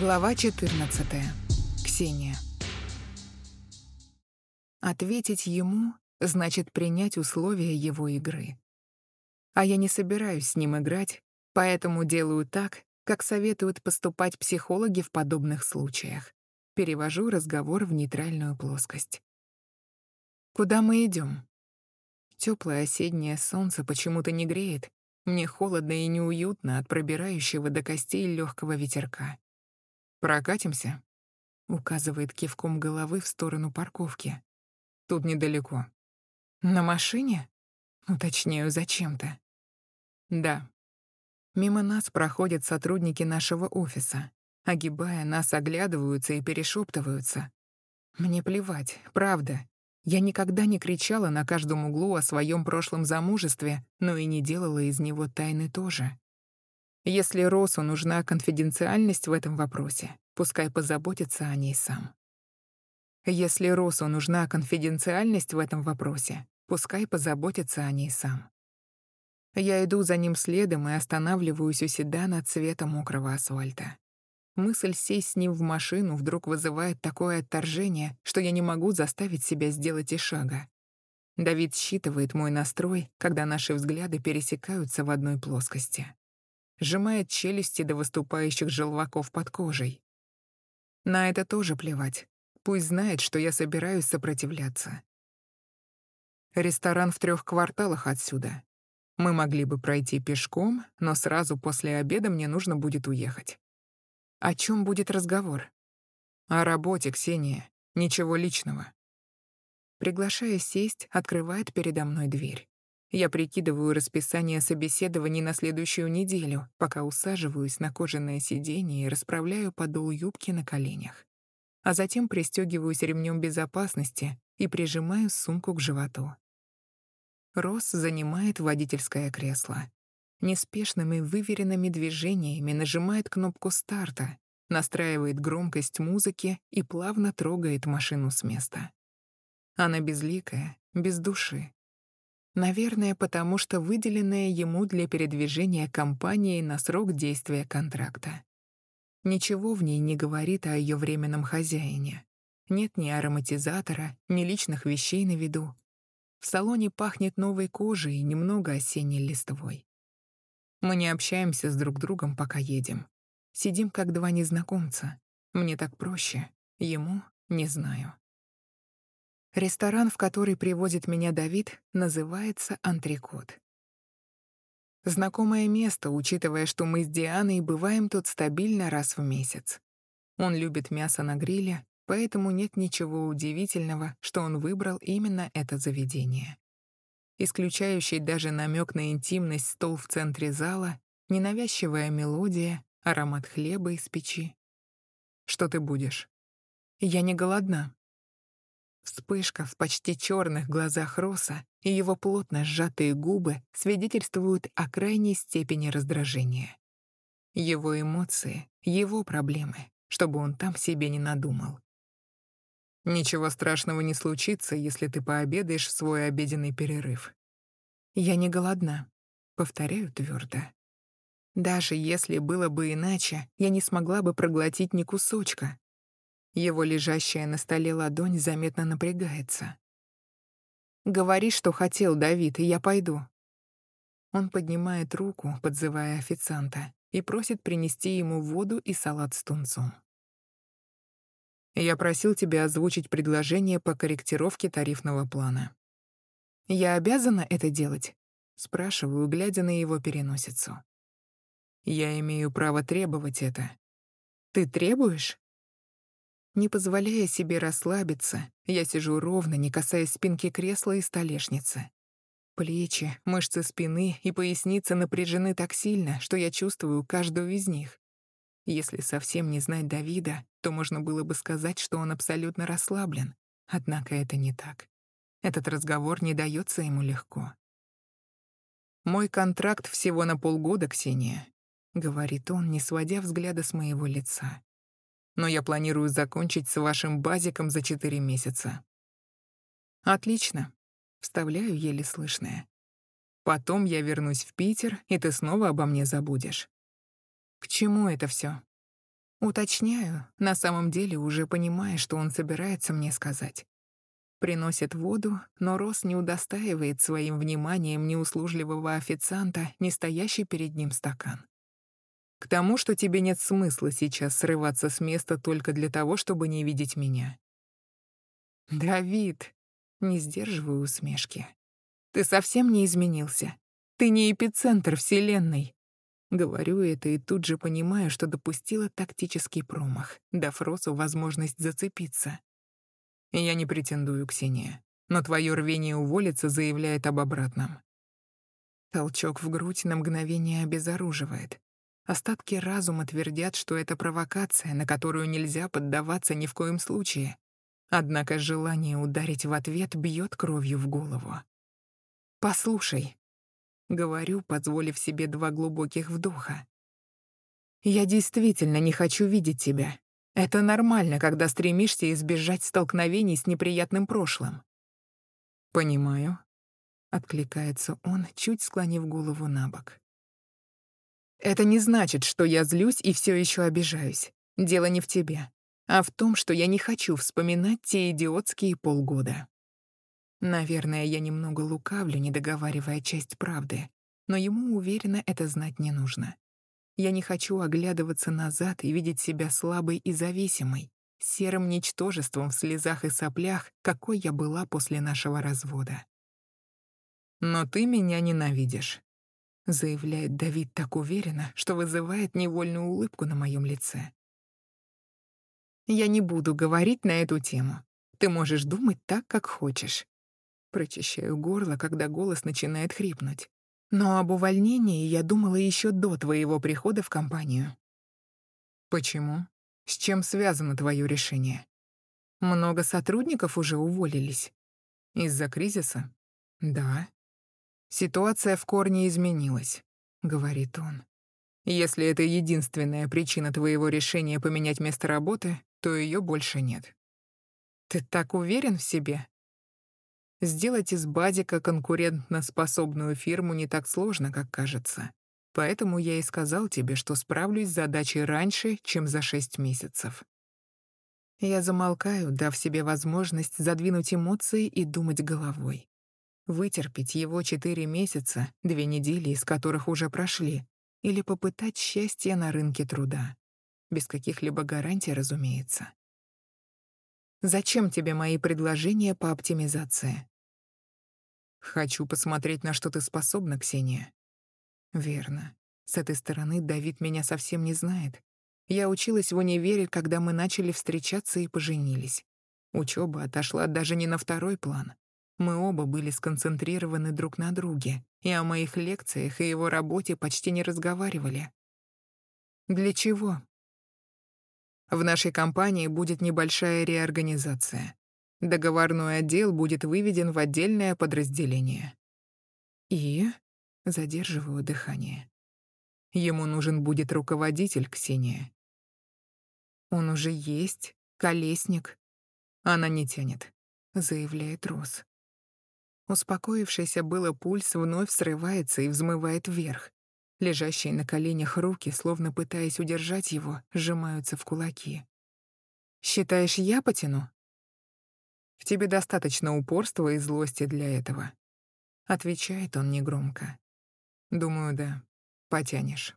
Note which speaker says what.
Speaker 1: Глава 14. Ксения. Ответить ему значит принять условия его игры. А я не собираюсь с ним играть, поэтому делаю так, как советуют поступать психологи в подобных случаях. Перевожу разговор в нейтральную плоскость. Куда мы идем? Теплое осеннее солнце почему-то не греет. Мне холодно и неуютно от пробирающего до костей легкого ветерка. «Прокатимся?» — указывает кивком головы в сторону парковки. «Тут недалеко». «На машине?» Уточняю зачем-то. «Да». Мимо нас проходят сотрудники нашего офиса. Огибая нас, оглядываются и перешептываются. Мне плевать, правда. Я никогда не кричала на каждом углу о своем прошлом замужестве, но и не делала из него тайны тоже. Если Росу нужна конфиденциальность в этом вопросе, пускай позаботится о ней сам. Если Росу нужна конфиденциальность в этом вопросе, пускай позаботится о ней сам. Я иду за ним следом и останавливаюсь у седана цвета мокрого асфальта. Мысль сесть с ним в машину вдруг вызывает такое отторжение, что я не могу заставить себя сделать и шага. Давид считывает мой настрой, когда наши взгляды пересекаются в одной плоскости сжимает челюсти до выступающих желваков под кожей. На это тоже плевать. Пусть знает, что я собираюсь сопротивляться. Ресторан в трех кварталах отсюда. Мы могли бы пройти пешком, но сразу после обеда мне нужно будет уехать. О чем будет разговор? О работе, Ксения. Ничего личного. Приглашая сесть, открывает передо мной дверь. Я прикидываю расписание собеседований на следующую неделю, пока усаживаюсь на кожаное сиденье и расправляю подол юбки на коленях. А затем пристегиваюсь ремнем безопасности и прижимаю сумку к животу. Росс занимает водительское кресло. Неспешными выверенными движениями нажимает кнопку старта, настраивает громкость музыки и плавно трогает машину с места. Она безликая, без души, Наверное, потому что выделенная ему для передвижения компанией на срок действия контракта. Ничего в ней не говорит о ее временном хозяине. Нет ни ароматизатора, ни личных вещей на виду. В салоне пахнет новой кожей и немного осенней листвой. Мы не общаемся с друг другом, пока едем. Сидим как два незнакомца. Мне так проще, ему — не знаю. Ресторан, в который привозит меня Давид, называется «Антрикот». Знакомое место, учитывая, что мы с Дианой бываем тут стабильно раз в месяц. Он любит мясо на гриле, поэтому нет ничего удивительного, что он выбрал именно это заведение. Исключающий даже намек на интимность стол в центре зала, ненавязчивая мелодия, аромат хлеба из печи. Что ты будешь? Я не голодна. Вспышка в почти черных глазах Роса и его плотно сжатые губы свидетельствуют о крайней степени раздражения. Его эмоции, его проблемы, чтобы он там себе не надумал. Ничего страшного не случится, если ты пообедаешь в свой обеденный перерыв. Я не голодна, повторяю твердо. Даже если было бы иначе, я не смогла бы проглотить ни кусочка, его лежащая на столе ладонь заметно напрягается. «Говори, что хотел, Давид, и я пойду». Он поднимает руку, подзывая официанта, и просит принести ему воду и салат с тунцом. «Я просил тебя озвучить предложение по корректировке тарифного плана». «Я обязана это делать?» — спрашиваю, глядя на его переносицу. «Я имею право требовать это». «Ты требуешь?» Не позволяя себе расслабиться, я сижу ровно, не касаясь спинки кресла и столешницы. Плечи, мышцы спины и поясница напряжены так сильно, что я чувствую каждую из них. Если совсем не знать Давида, то можно было бы сказать, что он абсолютно расслаблен. Однако это не так. Этот разговор не дается ему легко. «Мой контракт всего на полгода, Ксения», — говорит он, не сводя взгляда с моего лица но я планирую закончить с вашим базиком за четыре месяца». «Отлично», — вставляю еле слышное. «Потом я вернусь в Питер, и ты снова обо мне забудешь». «К чему это все? Уточняю, на самом деле уже понимая, что он собирается мне сказать. Приносит воду, но Рос не удостаивает своим вниманием неуслужливого официанта, не стоящий перед ним стакан. К тому, что тебе нет смысла сейчас срываться с места только для того, чтобы не видеть меня. Давид, не сдерживаю усмешки. Ты совсем не изменился. Ты не эпицентр Вселенной. Говорю это и тут же понимаю, что допустила тактический промах, дав Росу возможность зацепиться. Я не претендую, Ксения, но твое рвение уволиться заявляет об обратном. Толчок в грудь на мгновение обезоруживает. Остатки разума твердят, что это провокация, на которую нельзя поддаваться ни в коем случае. Однако желание ударить в ответ бьет кровью в голову. «Послушай», — говорю, позволив себе два глубоких вдоха. «Я действительно не хочу видеть тебя. Это нормально, когда стремишься избежать столкновений с неприятным прошлым». «Понимаю», — откликается он, чуть склонив голову на бок. Это не значит, что я злюсь и все еще обижаюсь. Дело не в тебе, а в том, что я не хочу вспоминать те идиотские полгода. Наверное, я немного лукавлю, не договаривая часть правды, но ему уверенно это знать не нужно. Я не хочу оглядываться назад и видеть себя слабой и зависимой, серым ничтожеством в слезах и соплях, какой я была после нашего развода. Но ты меня ненавидишь заявляет Давид так уверенно, что вызывает невольную улыбку на моем лице. Я не буду говорить на эту тему. Ты можешь думать так, как хочешь. Прочищаю горло, когда голос начинает хрипнуть. Но об увольнении я думала еще до твоего прихода в компанию. Почему? С чем связано твое решение? Много сотрудников уже уволились. Из-за кризиса? Да. «Ситуация в корне изменилась», — говорит он. «Если это единственная причина твоего решения поменять место работы, то ее больше нет». «Ты так уверен в себе?» Сделать из Бадика конкурентноспособную фирму не так сложно, как кажется. Поэтому я и сказал тебе, что справлюсь с задачей раньше, чем за шесть месяцев. Я замолкаю, дав себе возможность задвинуть эмоции и думать головой. Вытерпеть его четыре месяца, две недели из которых уже прошли, или попытать счастье на рынке труда. Без каких-либо гарантий, разумеется. Зачем тебе мои предложения по оптимизации? Хочу посмотреть, на что ты способна, Ксения. Верно. С этой стороны Давид меня совсем не знает. Я училась в универе, когда мы начали встречаться и поженились. Учеба отошла даже не на второй план. Мы оба были сконцентрированы друг на друге, и о моих лекциях и его работе почти не разговаривали. Для чего? В нашей компании будет небольшая реорганизация. Договорной отдел будет выведен в отдельное подразделение. И задерживаю дыхание. Ему нужен будет руководитель, Ксения. Он уже есть, колесник. Она не тянет, заявляет Рос. Успокоившийся было пульс вновь срывается и взмывает вверх. Лежащие на коленях руки, словно пытаясь удержать его, сжимаются в кулаки. «Считаешь, я потяну?» «В тебе достаточно упорства и злости для этого», — отвечает он негромко. «Думаю, да, потянешь».